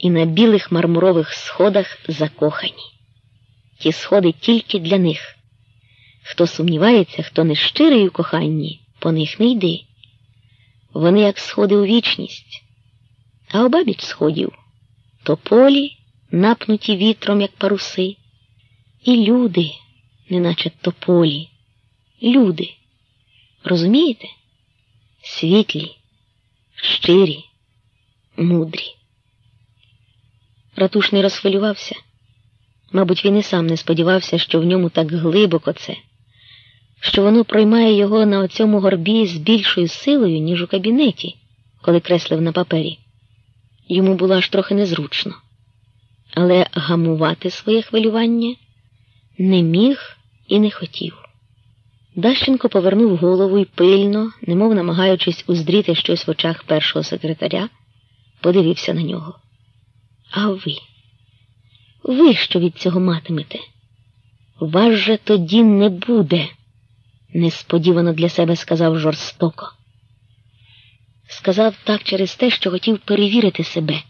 і на білих мармурових сходах закохані. Ті сходи тільки для них. Хто сумнівається, хто не щирий у коханні, по них не йди. Вони як сходи у вічність, а обабіч сходів тополі, напнуті вітром, як паруси, і люди, неначе тополі, люди. Розумієте? Світлі, щирі, мудрі. Ратуш не розхвилювався. Мабуть, він і сам не сподівався, що в ньому так глибоко це, що воно проймає його на оцьому горбі з більшою силою, ніж у кабінеті, коли креслив на папері. Йому було аж трохи незручно, але гамувати своє хвилювання не міг і не хотів. Дащенко повернув голову і пильно, немов намагаючись уздріти щось в очах першого секретаря, подивився на нього. А ви? Ви що від цього матимете? Вас же тоді не буде, несподівано для себе сказав жорстоко. Сказав так через те, що хотів перевірити себе,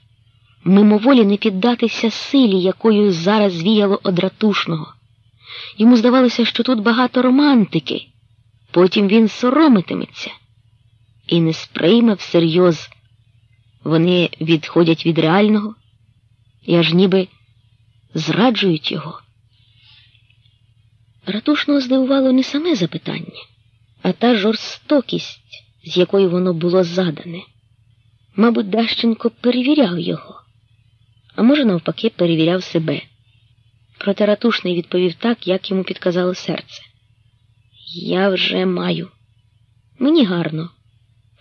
мимоволі не піддатися силі, якою зараз віяло одратушного. Йому здавалося, що тут багато романтики, потім він соромитиметься і не сприйме всерйоз. Вони відходять від реального і аж ніби зраджують його. Ратушного здивувало не саме запитання, а та жорстокість, з якою воно було задане. Мабуть, Дащенко перевіряв його, а може, навпаки, перевіряв себе. Проте Ратушний відповів так, як йому підказало серце. Я вже маю. Мені гарно,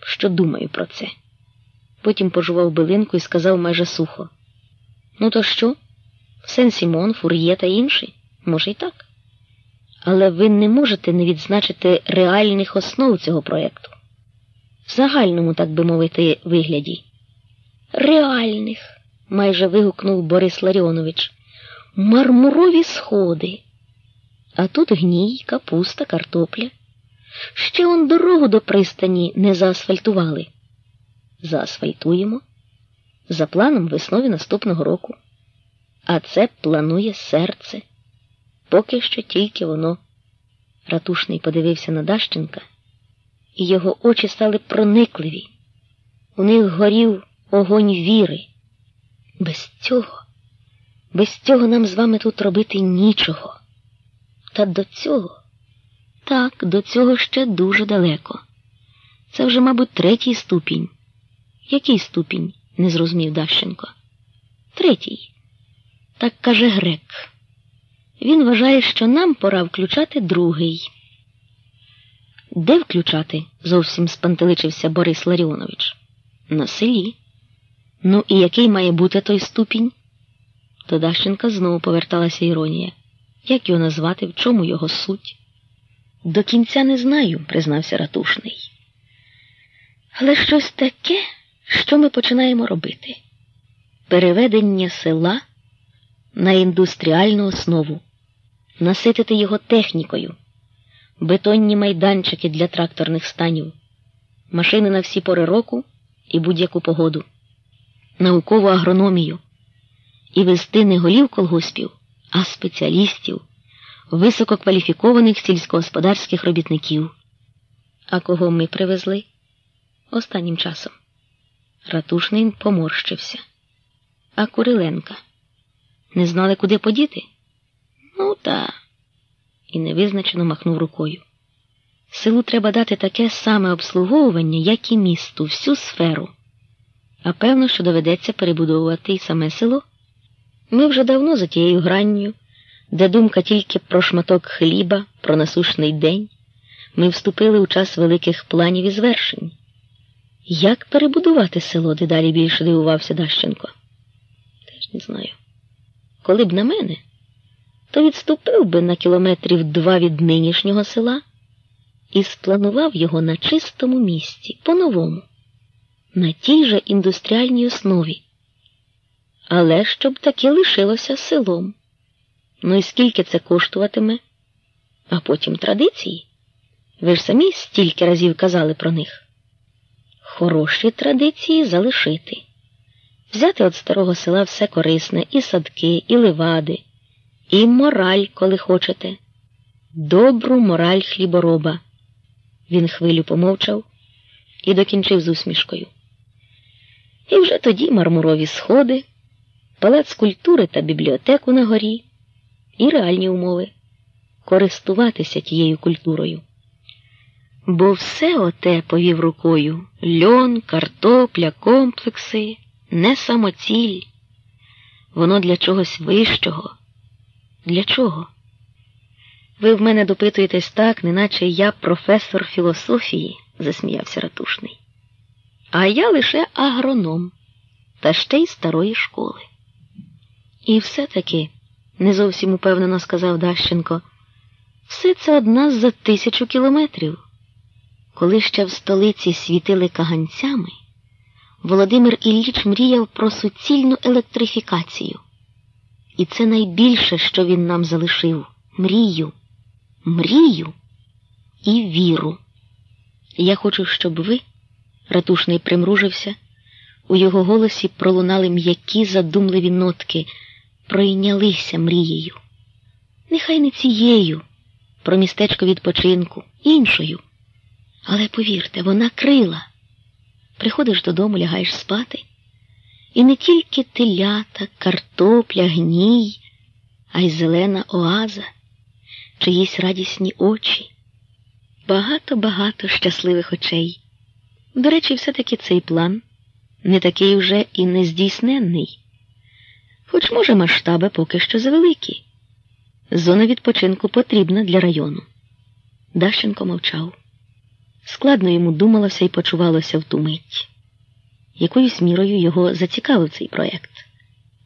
що думаю про це. Потім пожував билинку і сказав майже сухо. Ну, то що? Сен Сімон, Фур'є та інші? Може, й так. Але ви не можете не відзначити реальних основ цього проєкту. В загальному, так би мовити, вигляді. Реальних, майже вигукнув Борис Ларіонович. Мармурові сходи. А тут гній, капуста, картопля. Ще он дорогу до пристані не заасфальтували. Заасфальтуємо. За планом весною наступного року. А це планує серце. Поки що тільки воно. Ратушний подивився на Дащенка, і його очі стали проникливі. У них горів огонь віри. Без цього, без цього нам з вами тут робити нічого. Та до цього, так, до цього ще дуже далеко. Це вже, мабуть, третій ступінь. Який ступінь? Не зрозумів Дащенко. Третій. Так каже грек. Він вважає, що нам пора включати другий. Де включати? зовсім спантеличився Борис Ларіонович. На селі. Ну і який має бути той ступінь? До Дащенка знову поверталася іронія. Як його назвати, в чому його суть? До кінця не знаю, признався ратушний. Але щось таке, що ми починаємо робити? Переведення села на індустріальну основу, наситити його технікою, бетонні майданчики для тракторних станів, машини на всі пори року і будь-яку погоду, наукову агрономію і вести не голів колгоспів, а спеціалістів, висококваліфікованих сільськогосподарських робітників. А кого ми привезли останнім часом? Ратушний поморщився. А Куриленка не знали, куди подіти? Ну, та. І невизначено махнув рукою. Селу треба дати таке саме обслуговування, як і місту, всю сферу. А певно, що доведеться перебудовувати й саме село. Ми вже давно за тією гранню, де думка тільки про шматок хліба, про насушний день, ми вступили у час великих планів і звершень. Як перебудувати село, дедалі більше дивувався Дащенко. Теж не знаю. Коли б на мене, то відступив би на кілометрів два від нинішнього села і спланував його на чистому місці, по-новому, на тій же індустріальній основі. Але щоб таке лишилося селом. Ну і скільки це коштуватиме? А потім традиції. Ви ж самі стільки разів казали про них. Хороші традиції залишити, взяти від старого села все корисне, і садки, і ливади, і мораль, коли хочете, добру мораль хлібороба. Він хвилю помовчав і докінчив з усмішкою. І вже тоді мармурові сходи, палац культури та бібліотеку на горі, і реальні умови користуватися тією культурою. Бо все оте повів рукою льон, картопля, комплекси, не самоціль. Воно для чогось вищого. Для чого? Ви в мене допитуєтесь так, неначе я професор філософії, засміявся ратушний. А я лише агроном, та ще й старої школи. І все-таки, не зовсім упевнено сказав Дащенко, все це одна за тисячу кілометрів. Коли ще в столиці світили каганцями, Володимир Ілліч мріяв про суцільну електрифікацію. І це найбільше, що він нам залишив мрію, мрію і віру. Я хочу, щоб ви, ратушний примружився, у його голосі пролунали м'які задумливі нотки, пройнялися мрією. Нехай не цією, про містечко відпочинку, іншою. Але повірте, вона крила. Приходиш додому, лягаєш спати, і не тільки телята, картопля, гній, а й зелена оаза, чиїсь радісні очі, багато-багато щасливих очей. До речі, все-таки цей план не такий уже і нездійсненний, хоч, може, масштаби поки що завеликі. Зона відпочинку потрібна для району. Дащенко мовчав. Складно йому думалося і почувалося в ту мить. Якоюсь мірою його зацікавив цей проєкт.